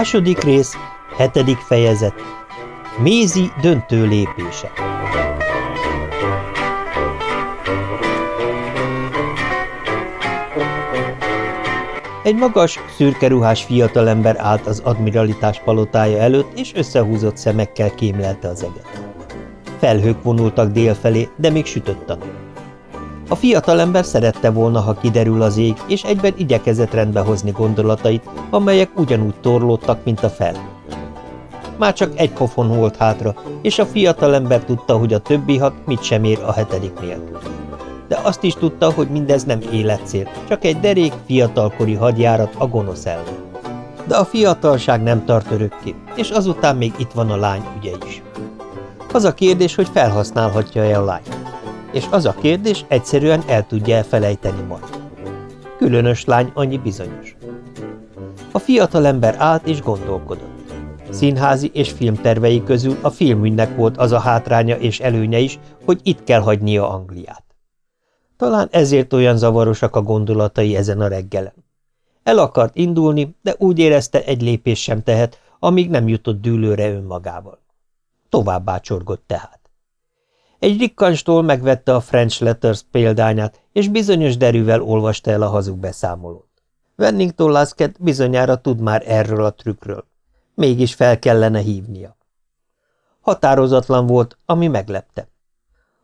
Második rész, hetedik fejezet. Mézi döntő lépése. Egy magas, szürkeruhás fiatalember állt az admiralitás palotája előtt, és összehúzott szemekkel kémlelte az eget. Felhők vonultak délfelé, de még sütött a nap. A fiatalember szerette volna, ha kiderül az ég, és egyben igyekezett rendbe hozni gondolatait, amelyek ugyanúgy torlódtak, mint a fel. Már csak egy pofon volt hátra, és a fiatalember tudta, hogy a többi hat mit sem ér a hetedik nélkül. De azt is tudta, hogy mindez nem életcél, csak egy derék, fiatalkori hadjárat a gonosz ellen. De a fiatalság nem tart örökké, és azután még itt van a lány ügye is. Az a kérdés, hogy felhasználhatja-e a lányt és az a kérdés, egyszerűen el tudja elfelejteni majd. Különös lány annyi bizonyos. A fiatalember állt és gondolkodott. Színházi és filmtervei közül a filmügynek volt az a hátránya és előnye is, hogy itt kell hagynia Angliát. Talán ezért olyan zavarosak a gondolatai ezen a reggelen. El akart indulni, de úgy érezte, egy lépés sem tehet, amíg nem jutott dűlőre önmagával. Tovább csorgott tehát. Egy rikkanstól megvette a French Letters példányát, és bizonyos derűvel olvasta el a hazug beszámolót. Wennington Lasket bizonyára tud már erről a trükkről. Mégis fel kellene hívnia. Határozatlan volt, ami meglepte.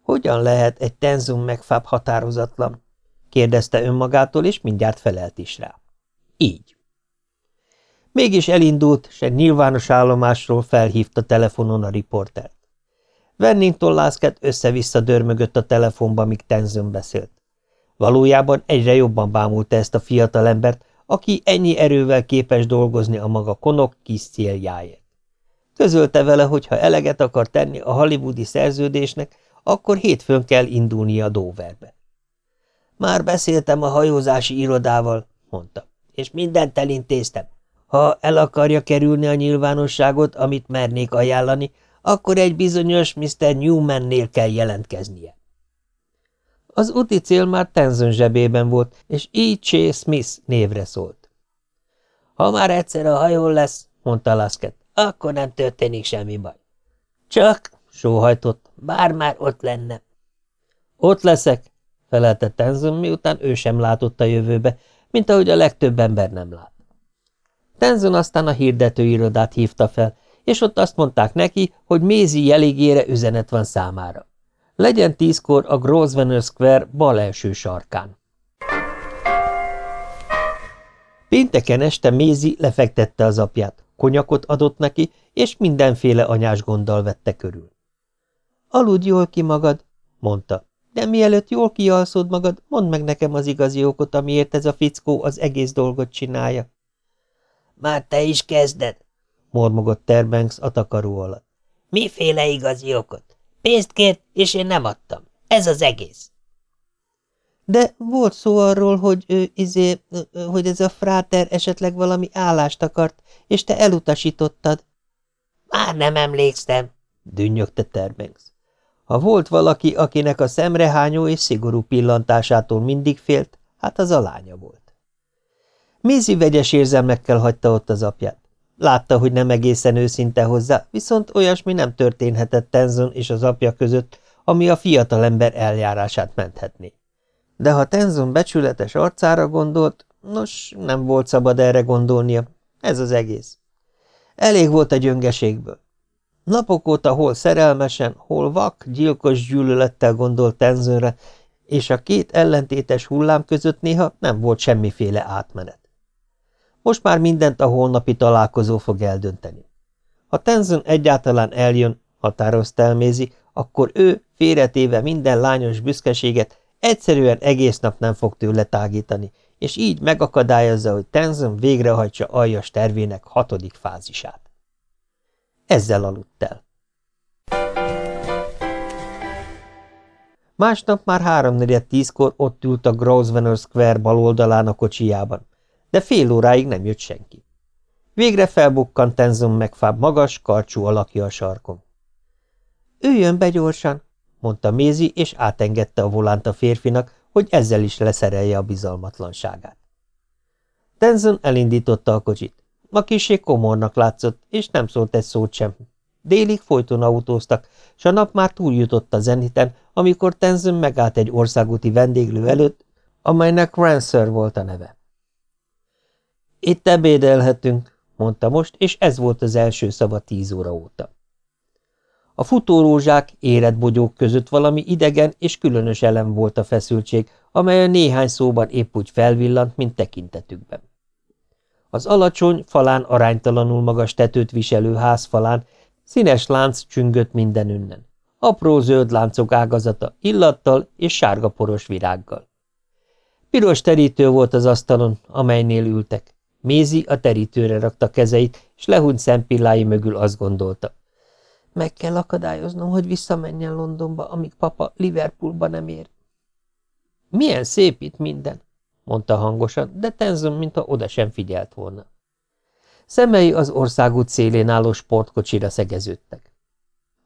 Hogyan lehet egy tenzum megfább határozatlan? kérdezte önmagától, és mindjárt felelt is rá. Így. Mégis elindult, s egy nyilvános állomásról felhívta telefonon a riportert. Vernington Lászket össze-vissza dörmögött a telefonba, míg Tenzön beszélt. Valójában egyre jobban bámulta ezt a fiatalembert, aki ennyi erővel képes dolgozni a maga konok kis céljáért. Közölte vele, hogy ha eleget akar tenni a hollywoodi szerződésnek, akkor hétfőn kell indulnia Doverbe. Már beszéltem a hajózási irodával, mondta, és mindent elintéztem. Ha el akarja kerülni a nyilvánosságot, amit mernék ajánlani, akkor egy bizonyos Mr. Newman-nél kell jelentkeznie. Az úti cél már Tenzon zsebében volt, és E. Ch. Smith névre szólt. Ha már egyszer a hajón lesz, mondta Lasket, akkor nem történik semmi baj. Csak, sóhajtott, bár már ott lenne. Ott leszek, felelte Tenzon, miután ő sem látott a jövőbe, mint ahogy a legtöbb ember nem lát. Tenzon aztán a hirdetőirodát hívta fel, és ott azt mondták neki, hogy Mézi jelégére üzenet van számára. Legyen tízkor a Grosvenor Square bal első sarkán. Pénteken este Mézi lefektette az apját, konyakot adott neki, és mindenféle anyás gonddal vette körül. Aludj jól ki magad, mondta, de mielőtt jól kialszod magad, mondd meg nekem az igazi okot, amiért ez a fickó az egész dolgot csinálja. Már te is kezded, mormogott Terbanks a takaró alatt. Miféle igazi okot? Pénzt kért, és én nem adtam. Ez az egész. De volt szó arról, hogy ő, izé, hogy ez a fráter esetleg valami állást akart, és te elutasítottad. Már nem emlékszem, dünnyögte Terbanks. Ha volt valaki, akinek a szemrehányó és szigorú pillantásától mindig félt, hát az a lánya volt. Mézi vegyes érzelmekkel hagyta ott az apját. Látta, hogy nem egészen őszinte hozzá, viszont olyasmi nem történhetett Tenzon és az apja között, ami a fiatalember eljárását menthetné. De ha Tenzon becsületes arcára gondolt, nos, nem volt szabad erre gondolnia. Ez az egész. Elég volt a gyöngeségből. Napok óta hol szerelmesen, hol vak, gyilkos gyűlölettel gondolt Tenzonre, és a két ellentétes hullám között néha nem volt semmiféle átmenet. Most már mindent a holnapi találkozó fog eldönteni. Ha Tenzon egyáltalán eljön, határozta elmézi, akkor ő, félretéve minden lányos büszkeséget, egyszerűen egész nap nem fog tőle tágítani, és így megakadályozza, hogy Tenzon végrehajtsa aljas tervének hatodik fázisát. Ezzel aludt el. Másnap már háromnegyed tízkor ott ült a Grosvenor Square bal oldalán a kocsijában de fél óráig nem jött senki. Végre felbukkant Tenzon megfább magas, karcsú alakja a sarkon. – Üljön be gyorsan! – mondta Mézi, és átengedte a volánt a férfinak, hogy ezzel is leszerelje a bizalmatlanságát. Tenzon elindította a kocsit. A kisé komornak látszott, és nem szólt egy szót sem. Délig folyton autóztak, s a nap már túljutott a zeniten, amikor Tenzin megállt egy országúti vendéglő előtt, amelynek Rancer volt a neve. Itt ebédelhetünk, mondta most, és ez volt az első szava tíz óra óta. A futórózsák érett között valami idegen és különös elem volt a feszültség, amely a néhány szóban épp úgy felvillant, mint tekintetükben. Az alacsony, falán aránytalanul magas tetőt viselő ház falán színes lánc csüngött mindenünnen. Apró zöld láncok ágazata illattal és sárga poros virággal. Piros terítő volt az asztalon, amelynél ültek. Mézi a terítőre rakta kezeit, és lehúnyt szempillái mögül azt gondolta. Meg kell akadályoznom, hogy visszamenjen Londonba, amíg papa Liverpoolba nem ér. Milyen szép itt minden, mondta hangosan, de Tenzon, mintha oda sem figyelt volna. Szemei az országút szélén álló sportkocsira szegeződtek.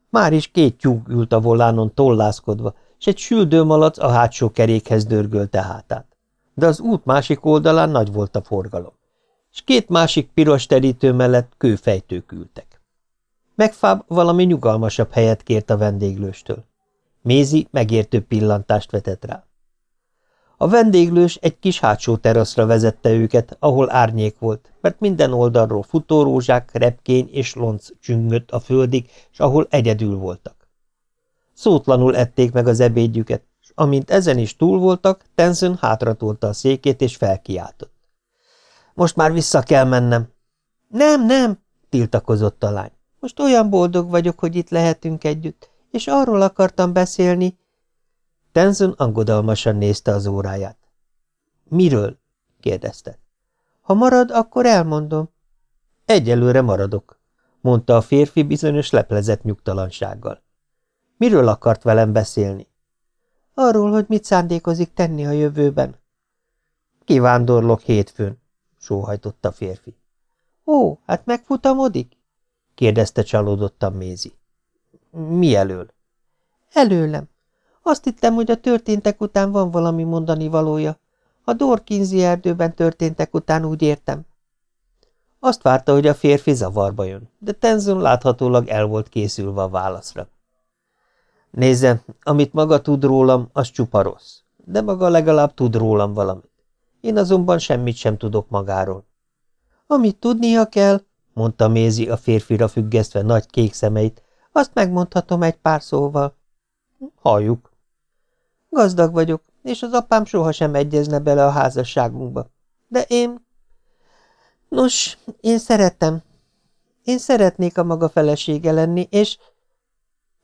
Már is két tyúk ült a volánon tollászkodva, s egy süldőmalac a hátsó kerékhez dörgölte hátát. De az út másik oldalán nagy volt a forgalom, és két másik piros terítő mellett kőfejtők ültek. Megfáb valami nyugalmasabb helyet kért a vendéglőstől. Mézi megértő pillantást vetett rá. A vendéglős egy kis hátsó teraszra vezette őket, ahol árnyék volt, mert minden oldalról futórózsák, repkény és lonc csüngött a földig, és ahol egyedül voltak. Szótlanul ették meg az ebédjüket, és amint ezen is túl voltak, Tenson hátratolta a székét és felkiáltott. Most már vissza kell mennem. Nem, nem, tiltakozott a lány. Most olyan boldog vagyok, hogy itt lehetünk együtt, és arról akartam beszélni, Tenzon angodalmasan nézte az óráját. Miről? kérdezte. Ha marad, akkor elmondom. Egyelőre maradok, mondta a férfi bizonyos leplezett nyugtalansággal. Miről akart velem beszélni? Arról, hogy mit szándékozik tenni a jövőben. Kivándorlok hétfőn, sóhajtott a férfi. Ó, hát megfutamodik? kérdezte csalódottan Mézi. Mi elől? Előlem. Azt hittem, hogy a történtek után van valami mondani valója. A Dorkinzi erdőben történtek után úgy értem. Azt várta, hogy a férfi zavarba jön, de Tenzon láthatólag el volt készülve a válaszra. Nézze, amit maga tud rólam, az csupa rossz, de maga legalább tud rólam valamit. Én azonban semmit sem tudok magáról. Amit tudnia kell, mondta Mézi a férfira függesztve nagy kék szemeit, azt megmondhatom egy pár szóval. Halljuk. Gazdag vagyok, és az apám sohasem egyezne bele a házasságunkba. De én... Nos, én szeretem. Én szeretnék a maga felesége lenni, és...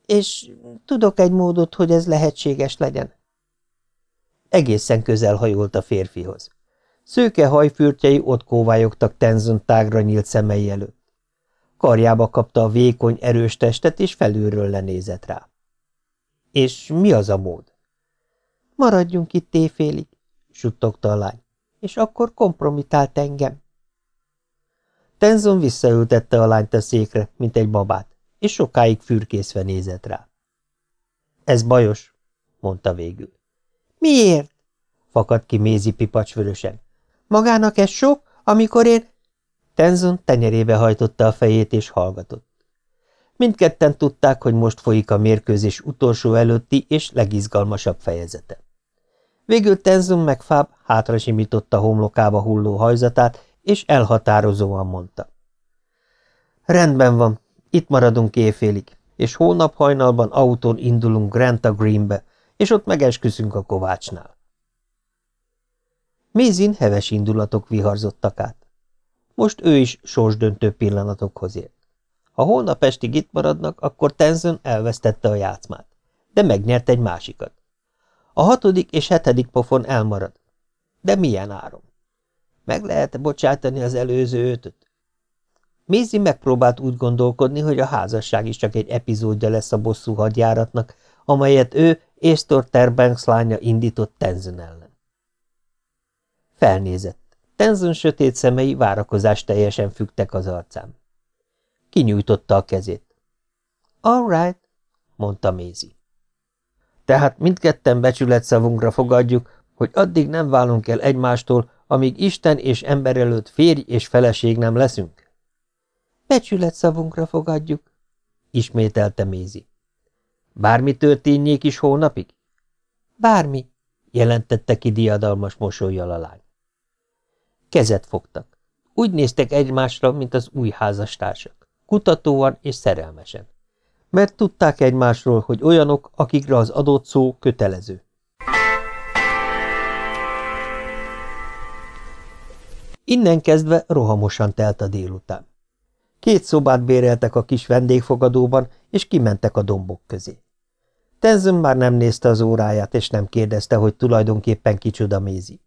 És tudok egy módot, hogy ez lehetséges legyen. Egészen közel hajolt a férfihoz. Szőke hajfürtjei ott kóvályogtak Tenzon tágra nyílt szemei előtt. Karjába kapta a vékony, erős testet, és felülről lenézett rá. És mi az a mód? Maradjunk itt éjfélig, suttogta a lány, és akkor kompromitált engem. Tenzon visszaültette a lányt a székre, mint egy babát, és sokáig fürkészve nézett rá. Ez bajos, mondta végül. Miért? fakadt ki Mézi pipacsvörösen. Magának ez sok, amikor én... Tenzon tenyerébe hajtotta a fejét és hallgatott. Mindketten tudták, hogy most folyik a mérkőzés utolsó előtti és legizgalmasabb fejezete. Végül Tenzon meg Fáb hátra simította homlokába hulló hajzatát, és elhatározóan mondta. Rendben van, itt maradunk éjfélig, és hónap hajnalban autón indulunk Granta Greenbe, és ott megesküszünk a kovácsnál. Mézin heves indulatok viharzottak át. Most ő is sorsdöntő pillanatokhoz ért. Ha holnap estig itt maradnak, akkor Tenzon elvesztette a játszmát, de megnyert egy másikat. A hatodik és hetedik pofon elmarad. De milyen áron? Meg lehet -e bocsátani az előző ötöt? Mézi megpróbált úgy gondolkodni, hogy a házasság is csak egy epizódja lesz a bosszú hadjáratnak, amelyet ő és Terbanks lánya indított Tenzon ellen. Felnézett. Tenzon sötét szemei várakozás teljesen fügtek az arcán. Kinyújtotta a kezét. All right, mondta Mézi. Tehát mindketten becsületszavunkra fogadjuk, hogy addig nem válunk el egymástól, amíg Isten és ember előtt férj és feleség nem leszünk? Becsület szavunkra fogadjuk, ismételte Mézi. Bármi történjék is hónapig? Bármi, jelentette ki diadalmas mosolyjal a lány. Kezet fogtak. Úgy néztek egymásra, mint az új házastársak, kutatóan és szerelmesen. Mert tudták egymásról, hogy olyanok, akikre az adott szó kötelező. Innen kezdve rohamosan telt a délután. Két szobát béreltek a kis vendégfogadóban, és kimentek a dombok közé. Tenzön már nem nézte az óráját, és nem kérdezte, hogy tulajdonképpen kicsoda Mézi.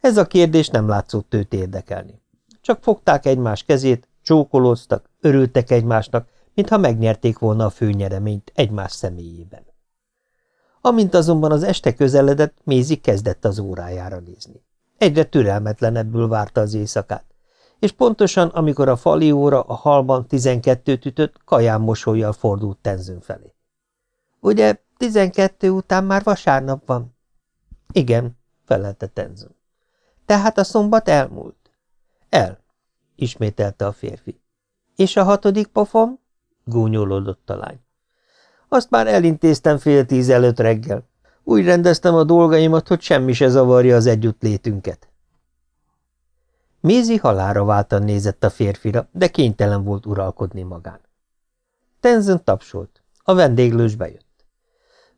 Ez a kérdés nem látszott őt érdekelni. Csak fogták egymás kezét, csókolóztak, örültek egymásnak, mintha megnyerték volna a főnyereményt egymás személyében. Amint azonban az este közeledett, Mézi kezdett az órájára nézni. Egyre türelmetlenebbül várta az éjszakát, és pontosan, amikor a fali óra a halban tizenkettőt ütött, kaján mosolyjal fordult Tenzön felé. – Ugye, tizenkettő után már vasárnap van? – Igen, felelte Tenzön. – Tehát a szombat elmúlt? – El, ismételte a férfi. – És a hatodik pofom? – gúnyolódott a lány. – Azt már elintéztem fél tíz előtt reggel. Úgy rendeztem a dolgaimat, hogy semmi se zavarja az együttlétünket. Mézi halára váltan nézett a férfira, de kénytelen volt uralkodni magán. Tenzön tapsolt. A vendéglős bejött. –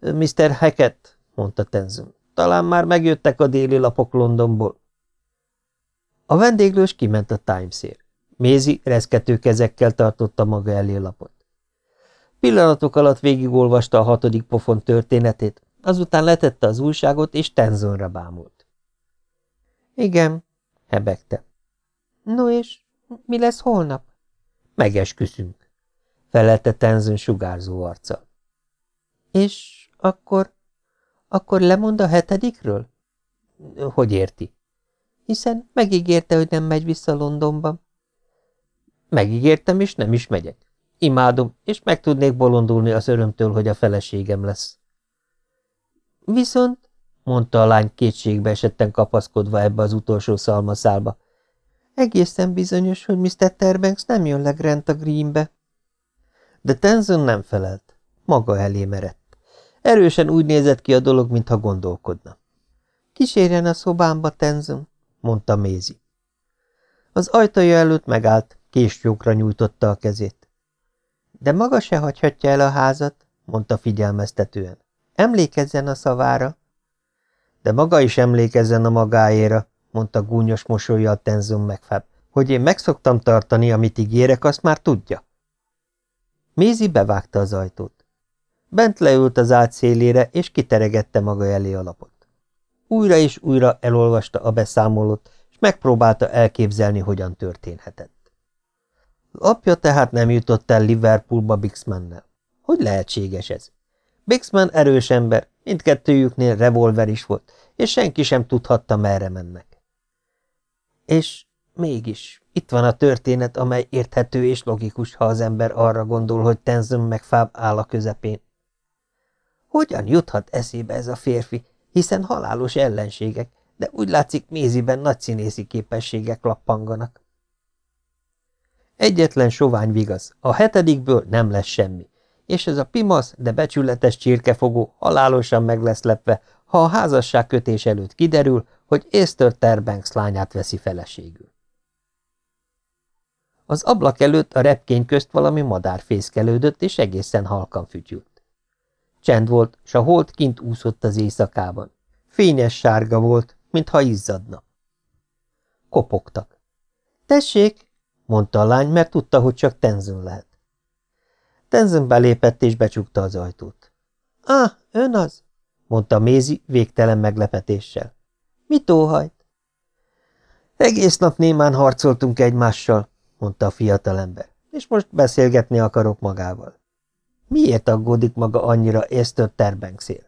Mr. Hackett, mondta Tenzön, talán már megjöttek a déli lapok Londonból. A vendéglős kiment a Timesért. Mézi reszkető kezekkel tartotta maga elé lapot. Pillanatok alatt végigolvasta a hatodik pofon történetét, azután letette az újságot, és Tenzonra bámult. – Igen, hebegte. No és mi lesz holnap? Megesküszünk, felelte Tenzön sugárzó arccal. És akkor, akkor lemond a hetedikről? Hogy érti? Hiszen megígérte, hogy nem megy vissza Londonba. Megígértem, és nem is megyek. Imádom, és meg tudnék bolondulni az örömtől, hogy a feleségem lesz. Viszont, mondta a lány kétségbe esetten kapaszkodva ebbe az utolsó szalmaszálba, Egészen bizonyos, hogy Mr. Terbanks nem jön le Grant a Greenbe. De Tenzon nem felelt. Maga elé merett. Erősen úgy nézett ki a dolog, mintha gondolkodna. Kísérjen a szobámba, Tenzon, mondta Mézi. Az ajtaja előtt megállt, késjókra nyújtotta a kezét. De maga se hagyhatja el a házat, mondta figyelmeztetően. Emlékezzen a szavára. De maga is emlékezzen a magáéra, mondta gúnyos mosolyjal Tenzon megfáb, hogy én megszoktam tartani, amit ígérek, azt már tudja. Mézi bevágta az ajtót. Bent leült az ágy szélére, és kiteregette maga elé a lapot. Újra és újra elolvasta a beszámolót, és megpróbálta elképzelni, hogyan történhetett. Apja tehát nem jutott el Liverpoolba Bixmannel. Hogy lehetséges ez? Bixman erős ember, mindkettőjüknél revolver is volt, és senki sem tudhatta, merre mennek. És mégis itt van a történet, amely érthető és logikus, ha az ember arra gondol, hogy Tenzön meg Fáb áll a közepén. Hogyan juthat eszébe ez a férfi, hiszen halálos ellenségek, de úgy látszik méziben nagy színészi képességek lappanganak. Egyetlen sovány vigaz, a hetedikből nem lesz semmi, és ez a pimasz, de becsületes csirkefogó halálosan meg lesz lepve, ha a házasság kötés előtt kiderül, hogy Esther Terbanks lányát veszi feleségül. Az ablak előtt a repkény közt valami madár fészkelődött, és egészen halkan fütyült. Csend volt, s a hold kint úszott az éjszakában. Fényes sárga volt, mintha izzadna. Kopogtak. – Tessék! – mondta a lány, mert tudta, hogy csak Tenzön lehet. Tenzön belépett és becsukta az ajtót. – Ah, ön az? – mondta Mézi végtelen meglepetéssel. Mit óhajt? Egész nap némán harcoltunk egymással, mondta a fiatalember, és most beszélgetni akarok magával. Miért aggódik maga annyira Esther Terbankszél?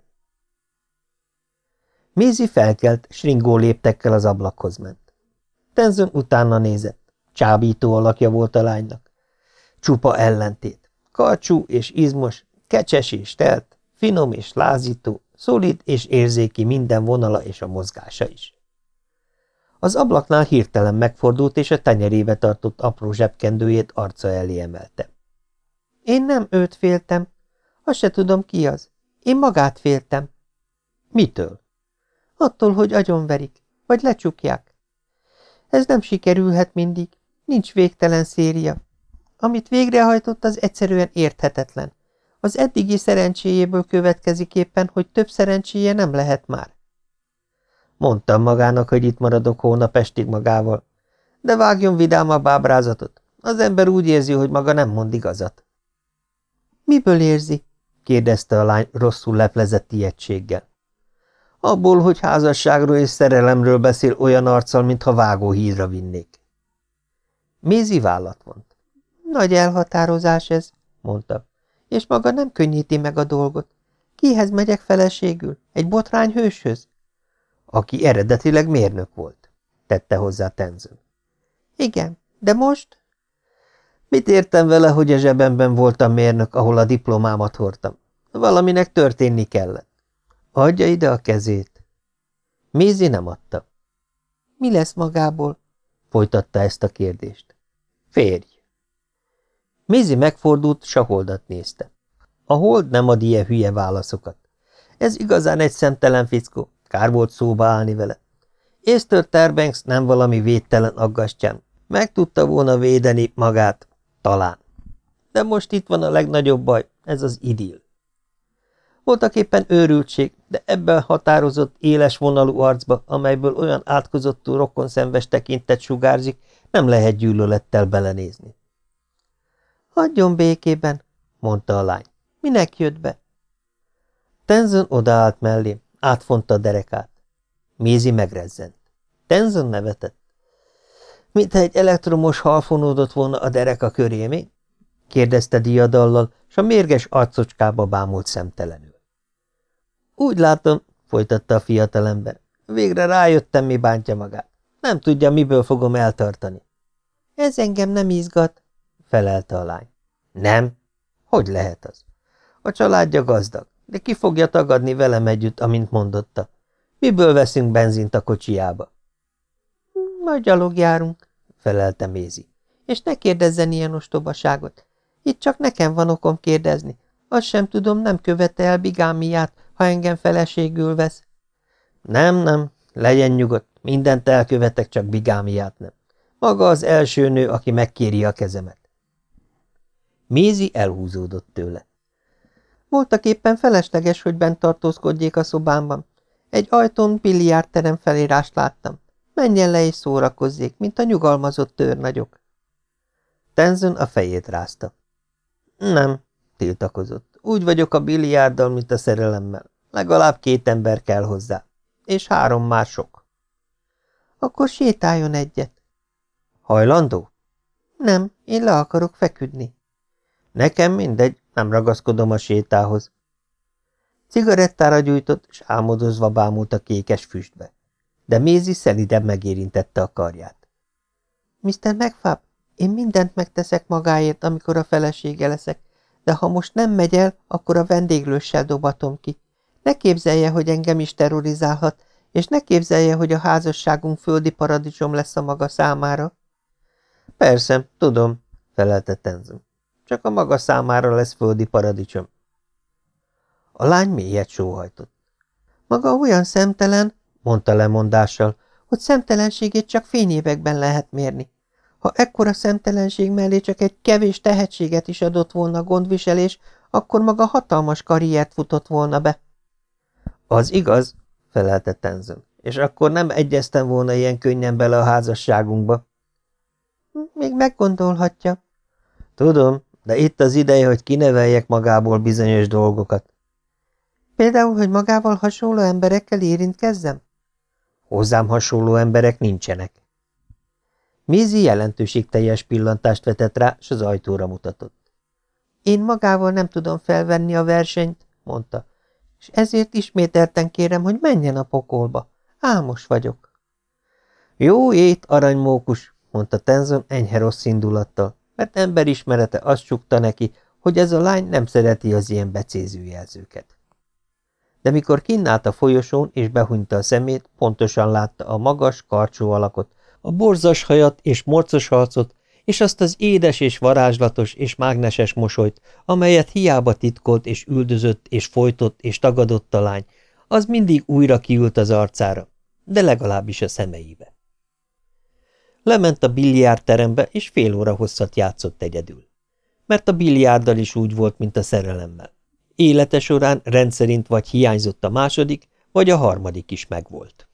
Mézi felkelt, sringó léptekkel az ablakhoz ment. Tenzön utána nézett. Csábító alakja volt a lánynak. Csupa ellentét. Karcsú és izmos, kecses és telt, finom és lázító, Szolid és érzéki minden vonala és a mozgása is. Az ablaknál hirtelen megfordult, és a tenyerébe tartott apró zsebkendőjét arca elé emelte. Én nem őt féltem. Azt se tudom, ki az. Én magát féltem. Mitől? Attól, hogy agyonverik, vagy lecsukják. Ez nem sikerülhet mindig. Nincs végtelen széria. Amit végrehajtott, az egyszerűen érthetetlen. Az eddigi szerencséjéből következik éppen, hogy több szerencséje nem lehet már. Mondtam magának, hogy itt maradok hónap estig magával. De vágjon vidámabb ábrázatot. Az ember úgy érzi, hogy maga nem mond igazat. Miből érzi? kérdezte a lány rosszul leplezett ilyetséggel. Abból, hogy házasságról és szerelemről beszél olyan arccal, mintha vágóhídra vinnék. Mézi vállat vont. Nagy elhatározás ez, mondta, és maga nem könnyíti meg a dolgot. Kihez megyek feleségül? Egy botrány hőshöz? Aki eredetileg mérnök volt, tette hozzá Tenzön. Igen, de most? Mit értem vele, hogy a zsebemben voltam mérnök, ahol a diplomámat hordtam? Valaminek történni kellett. Adja ide a kezét. Mézi nem adta. Mi lesz magából? Folytatta ezt a kérdést. Férj. Mézi megfordult, s a holdat nézte. A hold nem ad ilyen hülye válaszokat. Ez igazán egy szemtelen fickó, kár volt szóba állni vele. Észtör Terbanks nem valami védtelen aggastyán. Meg tudta volna védeni magát, talán. De most itt van a legnagyobb baj, ez az idill. Voltak éppen őrültség, de ebben határozott, éles vonalú arcba, amelyből olyan átkozottú rokonszenves tekintet sugárzik, nem lehet gyűlölettel belenézni. Hagyjon békében, mondta a lány. Minek jött be? Tenzon odaállt mellé, átfonta a derekát. Mézi megrezzent. Tenzon nevetett. Mintha egy elektromos hal fonódott volna a dereka köré, mi? kérdezte diadallal, s a mérges arcocskába bámult szemtelenül. Úgy látom, folytatta a fiatalember, végre rájöttem, mi bántja magát. Nem tudja, miből fogom eltartani. Ez engem nem izgat, felelte a lány. Nem? Hogy lehet az? A családja gazdag, de ki fogja tagadni velem együtt, amint mondotta. Miből veszünk benzint a kocsiába? Majd gyalog járunk, felelte Mézi. És ne kérdezzen ilyen ostobaságot. Itt csak nekem van okom kérdezni. Azt sem tudom, nem követte el bigámiát, ha engem feleségül vesz. Nem, nem, legyen nyugodt, mindent elkövetek, csak bigámiát nem. Maga az első nő, aki megkéri a kezemet. Mézi elhúzódott tőle. Voltak éppen felesleges, hogy bent tartózkodjék a szobámban. Egy ajtón biliárdterem felírást láttam. Menjen le és szórakozzék, mint a nyugalmazott törnagyok. Tenzön a fejét rázta. Nem, tiltakozott. Úgy vagyok a biliárddal, mint a szerelemmel. Legalább két ember kell hozzá. És három már sok. Akkor sétáljon egyet. Hajlandó? Nem, én le akarok feküdni. Nekem mindegy, nem ragaszkodom a sétához. Cigarettára gyújtott, és álmodozva bámult a kékes füstbe. De Mézi szeliden megérintette a karját. Mr. McFab, én mindent megteszek magáért, amikor a felesége leszek, de ha most nem megy el, akkor a vendéglőssel dobatom ki. Ne képzelje, hogy engem is terrorizálhat, és ne képzelje, hogy a házasságunk földi paradicsom lesz a maga számára. Persze, tudom, felelte Tenzin. Csak a maga számára lesz földi paradicsom. A lány mélyet sóhajtott. Maga olyan szemtelen, mondta lemondással, hogy szemtelenségét csak fényévekben lehet mérni. Ha ekkora szemtelenség mellé csak egy kevés tehetséget is adott volna gondviselés, akkor maga hatalmas karriert futott volna be. Az igaz, felelte Tenzon, és akkor nem egyeztem volna ilyen könnyen bele a házasságunkba. Még meggondolhatja. Tudom, de itt az ideje, hogy kineveljek magából bizonyos dolgokat. Például, hogy magával hasonló emberekkel érintkezzem? Hozzám hasonló emberek nincsenek. Mézi jelentőségteljes pillantást vetett rá, s az ajtóra mutatott. Én magával nem tudom felvenni a versenyt, mondta, és ezért ismételten kérem, hogy menjen a pokolba. Álmos vagyok. Jó ét, aranymókus, mondta Tenzon enyhe rossz indulattal, mert emberismerete azt csukta neki, hogy ez a lány nem szereti az ilyen becéző jelzőket. De mikor kinnállt a folyosón és behunyta a szemét, pontosan látta a magas, karcsú alakot, a borzas hajat és morcos arcot, és azt az édes és varázslatos és mágneses mosolyt, amelyet hiába titkolt és üldözött és folytott és tagadott a lány, az mindig újra kiült az arcára, de legalábbis a szemeibe. Lement a biliárdterembe, és fél óra hosszat játszott egyedül. Mert a biliárddal is úgy volt, mint a szerelemmel. Élete során rendszerint vagy hiányzott a második, vagy a harmadik is megvolt.